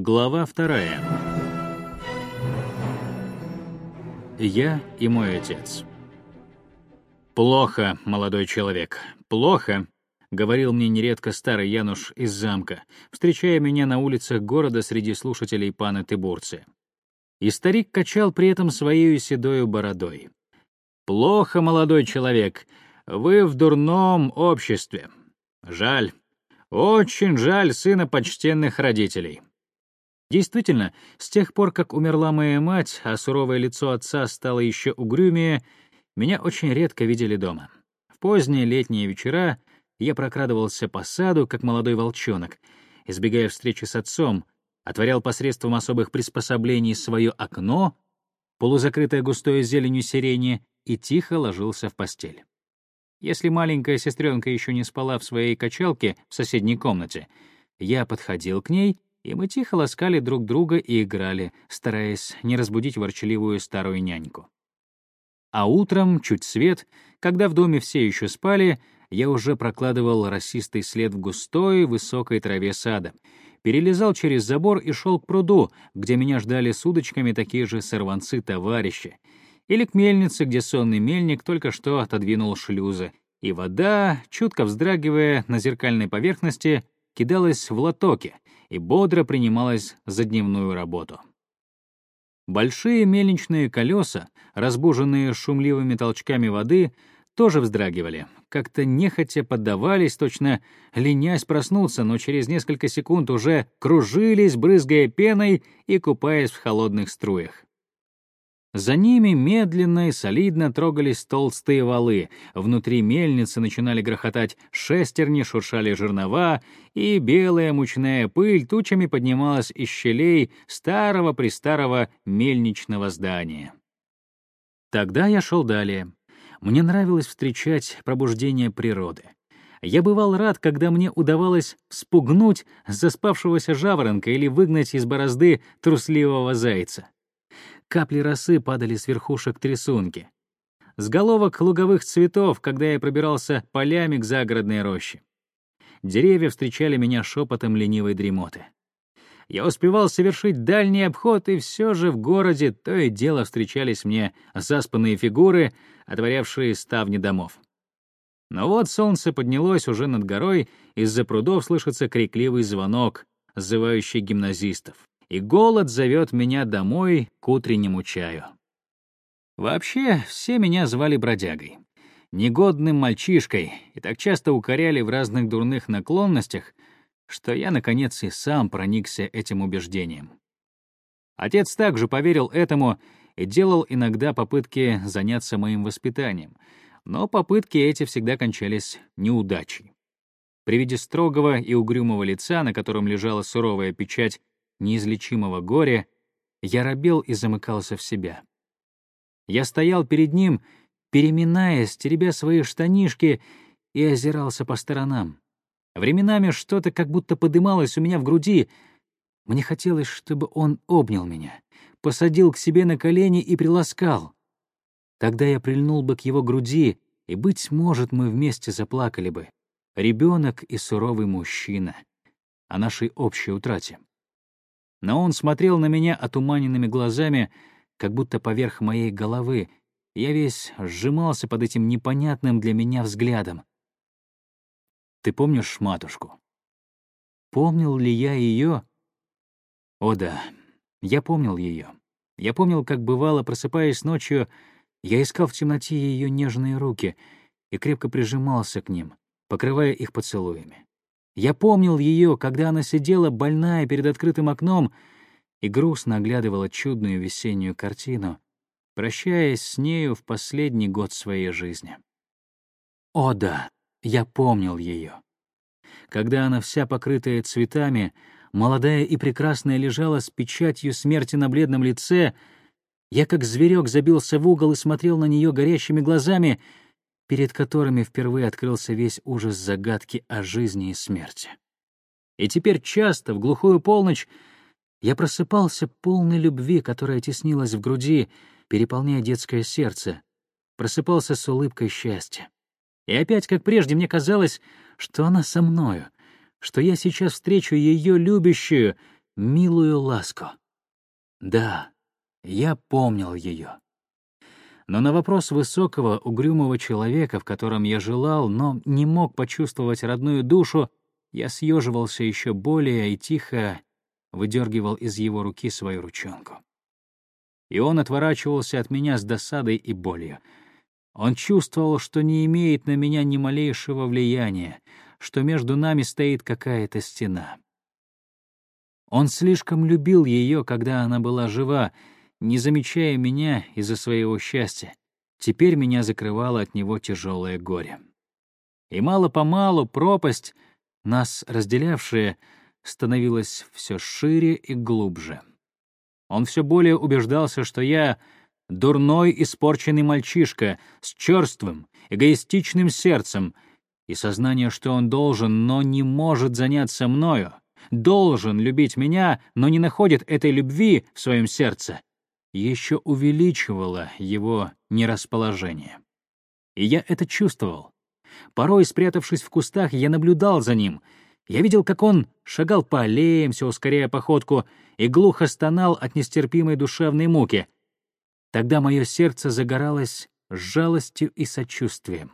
Глава вторая. Я и мой отец. «Плохо, молодой человек, плохо», — говорил мне нередко старый Януш из замка, встречая меня на улицах города среди слушателей пана Тыбурцы. И старик качал при этом своей седою бородой. «Плохо, молодой человек, вы в дурном обществе. Жаль, очень жаль сына почтенных родителей». Действительно, с тех пор, как умерла моя мать, а суровое лицо отца стало еще угрюмее, меня очень редко видели дома. В поздние летние вечера я прокрадывался по саду, как молодой волчонок, избегая встречи с отцом, отворял посредством особых приспособлений свое окно, полузакрытое густой зеленью сирени, и тихо ложился в постель. Если маленькая сестренка еще не спала в своей качалке в соседней комнате, я подходил к ней и мы тихо ласкали друг друга и играли, стараясь не разбудить ворчливую старую няньку. А утром, чуть свет, когда в доме все еще спали, я уже прокладывал расистый след в густой, высокой траве сада, перелезал через забор и шел к пруду, где меня ждали с удочками такие же сорванцы-товарищи, или к мельнице, где сонный мельник только что отодвинул шлюзы, и вода, чутко вздрагивая на зеркальной поверхности, кидалась в лотоки и бодро принималась за дневную работу. Большие мельничные колеса, разбуженные шумливыми толчками воды, тоже вздрагивали, как-то нехотя поддавались, точно ленясь проснуться, но через несколько секунд уже кружились, брызгая пеной и купаясь в холодных струях. За ними медленно и солидно трогались толстые валы, внутри мельницы начинали грохотать шестерни, шуршали жернова, и белая мучная пыль тучами поднималась из щелей старого-престарого мельничного здания. Тогда я шел далее. Мне нравилось встречать пробуждение природы. Я бывал рад, когда мне удавалось спугнуть заспавшегося жаворонка или выгнать из борозды трусливого зайца. Капли росы падали с верхушек трясунки. С головок луговых цветов, когда я пробирался полями к загородной роще. Деревья встречали меня шепотом ленивой дремоты. Я успевал совершить дальний обход, и все же в городе то и дело встречались мне заспанные фигуры, отворявшие ставни домов. Но вот солнце поднялось уже над горой, из-за прудов слышится крикливый звонок, зывающий гимназистов и голод зовет меня домой к утреннему чаю. Вообще, все меня звали бродягой, негодным мальчишкой, и так часто укоряли в разных дурных наклонностях, что я, наконец, и сам проникся этим убеждением. Отец также поверил этому и делал иногда попытки заняться моим воспитанием, но попытки эти всегда кончались неудачей. При виде строгого и угрюмого лица, на котором лежала суровая печать неизлечимого горя, я робел и замыкался в себя. Я стоял перед ним, переминаясь, теребя свои штанишки, и озирался по сторонам. Временами что-то как будто подымалось у меня в груди. Мне хотелось, чтобы он обнял меня, посадил к себе на колени и приласкал. Тогда я прильнул бы к его груди, и, быть может, мы вместе заплакали бы. Ребенок и суровый мужчина. О нашей общей утрате но он смотрел на меня отуманенными глазами, как будто поверх моей головы. Я весь сжимался под этим непонятным для меня взглядом. «Ты помнишь матушку?» Помнил ли я ее? О да, я помнил ее. Я помнил, как бывало, просыпаясь ночью, я искал в темноте ее нежные руки и крепко прижимался к ним, покрывая их поцелуями. Я помнил ее, когда она сидела больная перед открытым окном и грустно оглядывала чудную весеннюю картину, прощаясь с нею в последний год своей жизни. О да, я помнил ее. Когда она вся покрытая цветами, молодая и прекрасная лежала с печатью смерти на бледном лице, я как зверек забился в угол и смотрел на нее горящими глазами — перед которыми впервые открылся весь ужас загадки о жизни и смерти. И теперь часто, в глухую полночь, я просыпался полной любви, которая теснилась в груди, переполняя детское сердце, просыпался с улыбкой счастья. И опять, как прежде, мне казалось, что она со мною, что я сейчас встречу ее любящую, милую ласку. Да, я помнил ее. Но на вопрос высокого, угрюмого человека, в котором я желал, но не мог почувствовать родную душу, я съеживался еще более и тихо выдергивал из его руки свою ручонку. И он отворачивался от меня с досадой и болью. Он чувствовал, что не имеет на меня ни малейшего влияния, что между нами стоит какая-то стена. Он слишком любил ее, когда она была жива, не замечая меня из-за своего счастья. Теперь меня закрывало от него тяжелое горе. И мало-помалу пропасть, нас разделявшая, становилась все шире и глубже. Он все более убеждался, что я — дурной, испорченный мальчишка с черствым, эгоистичным сердцем, и сознание, что он должен, но не может заняться мною, должен любить меня, но не находит этой любви в своем сердце, еще увеличивало его нерасположение. И я это чувствовал. Порой, спрятавшись в кустах, я наблюдал за ним. Я видел, как он шагал по аллеям, все ускоряя походку, и глухо стонал от нестерпимой душевной муки. Тогда мое сердце загоралось жалостью и сочувствием.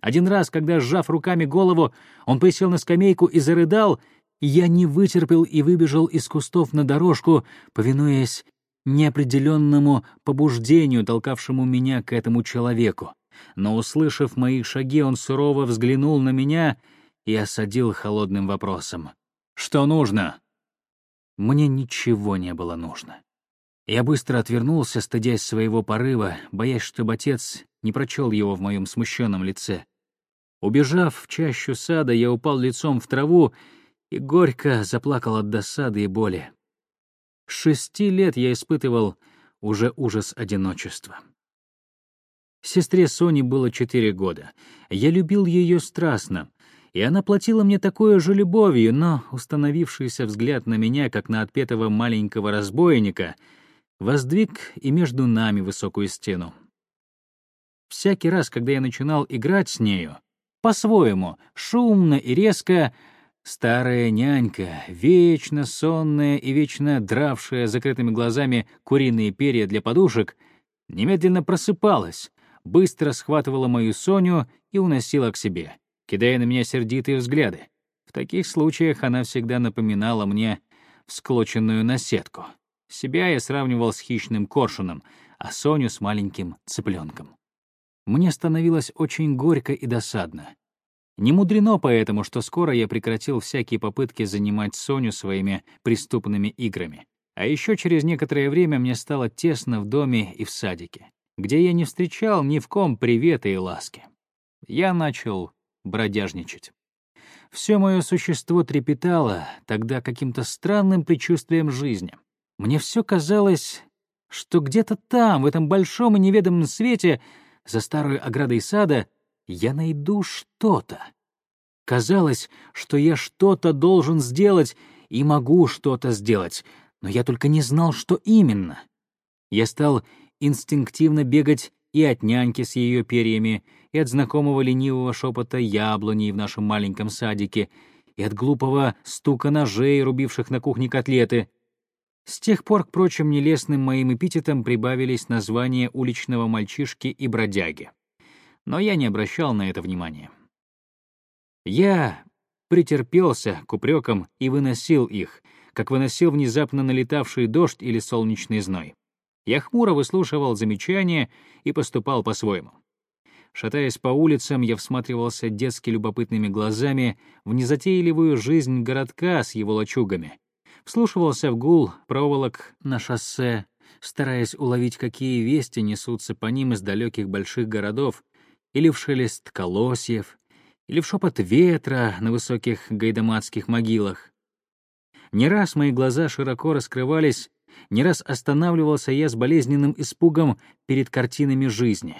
Один раз, когда, сжав руками голову, он присел на скамейку и зарыдал, я не вытерпел и выбежал из кустов на дорожку, повинуясь неопределенному побуждению, толкавшему меня к этому человеку. Но, услышав мои шаги, он сурово взглянул на меня и осадил холодным вопросом. «Что нужно?» Мне ничего не было нужно. Я быстро отвернулся, стыдясь своего порыва, боясь, чтобы отец не прочел его в моем смущенном лице. Убежав в чащу сада, я упал лицом в траву и горько заплакал от досады и боли. Шести лет я испытывал уже ужас одиночества. Сестре Соне было четыре года. Я любил ее страстно, и она платила мне такой же любовью, но установившийся взгляд на меня, как на отпетого маленького разбойника, воздвиг и между нами высокую стену. Всякий раз, когда я начинал играть с нею, по-своему, шумно и резко, Старая нянька, вечно сонная и вечно дравшая закрытыми глазами куриные перья для подушек, немедленно просыпалась, быстро схватывала мою Соню и уносила к себе, кидая на меня сердитые взгляды. В таких случаях она всегда напоминала мне всклоченную наседку. Себя я сравнивал с хищным коршуном, а Соню — с маленьким цыпленком. Мне становилось очень горько и досадно. Не мудрено поэтому, что скоро я прекратил всякие попытки занимать Соню своими преступными играми. А еще через некоторое время мне стало тесно в доме и в садике, где я не встречал ни в ком привета и ласки. Я начал бродяжничать. Все мое существо трепетало тогда каким-то странным предчувствием жизни. Мне все казалось, что где-то там, в этом большом и неведомом свете, за старой оградой сада, я найду что-то. Казалось, что я что-то должен сделать и могу что-то сделать, но я только не знал, что именно. Я стал инстинктивно бегать и от няньки с ее перьями, и от знакомого ленивого шепота яблони в нашем маленьком садике, и от глупого стука ножей, рубивших на кухне котлеты. С тех пор к прочим нелестным моим эпитетам прибавились названия уличного мальчишки и бродяги но я не обращал на это внимания. Я претерпелся к упрекам и выносил их, как выносил внезапно налетавший дождь или солнечный зной. Я хмуро выслушивал замечания и поступал по-своему. Шатаясь по улицам, я всматривался детски любопытными глазами в незатейливую жизнь городка с его лачугами, вслушивался в гул проволок на шоссе, стараясь уловить, какие вести несутся по ним из далеких больших городов, или в шелест колосьев, или в шепот ветра на высоких гайдамацких могилах. Не раз мои глаза широко раскрывались, не раз останавливался я с болезненным испугом перед картинами жизни.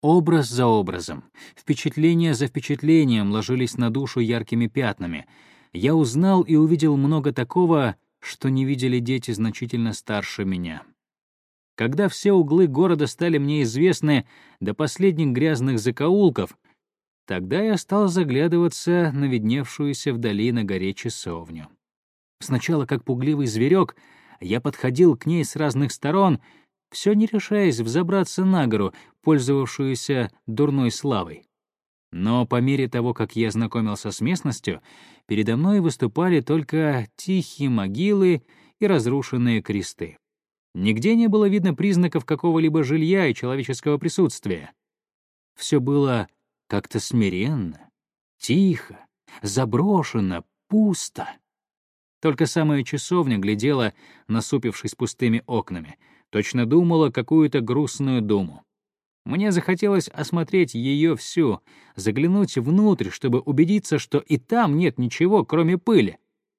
Образ за образом, впечатление за впечатлением ложились на душу яркими пятнами. Я узнал и увидел много такого, что не видели дети значительно старше меня. Когда все углы города стали мне известны до последних грязных закоулков, тогда я стал заглядываться на видневшуюся вдали на горе часовню. Сначала, как пугливый зверек, я подходил к ней с разных сторон, все не решаясь взобраться на гору, пользовавшуюся дурной славой. Но по мере того, как я знакомился с местностью, передо мной выступали только тихие могилы и разрушенные кресты. Нигде не было видно признаков какого-либо жилья и человеческого присутствия. Все было как-то смиренно, тихо, заброшено, пусто. Только самая часовня глядела, насупившись пустыми окнами, точно думала какую-то грустную думу. Мне захотелось осмотреть ее всю, заглянуть внутрь, чтобы убедиться, что и там нет ничего, кроме пыли.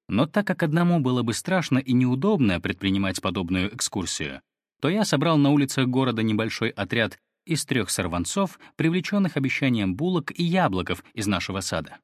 Но так как одному было бы страшно и неудобно предпринимать подобную экскурсию, то я собрал на улицах города небольшой отряд из трех сорванцов, привлеченных обещанием булок и яблоков из нашего сада.